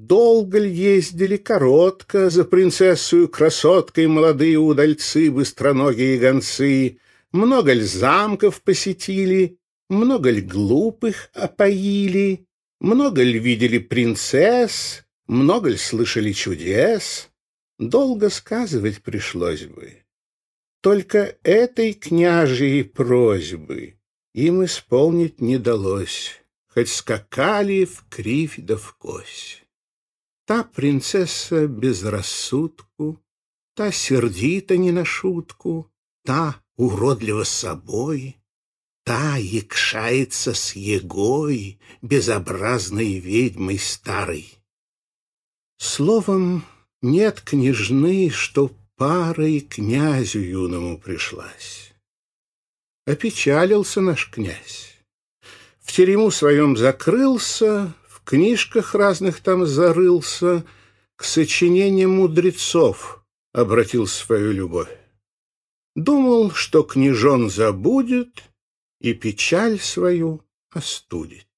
Долго ли ездили, коротко, за принцессою красоткой молодые удальцы, быстроногие гонцы, много ли замков посетили, много ли глупых опоили, много ли видели принцесс, много ли слышали чудес. Долго сказывать пришлось бы. Только этой княжьей просьбы им исполнить не далось, хоть скакали в кривь да в кось. Та принцесса без рассудку, та сердита не на шутку, та уродлива собой, та якшается с егой, безобразной ведьмой старой. Словом, нет княжны, что парой князю юному пришлась. Опечалился наш князь. В терему своем закрылся, книжках разных там зарылся, к сочинениям мудрецов обратил свою любовь. Думал, что княжон забудет и печаль свою остудит.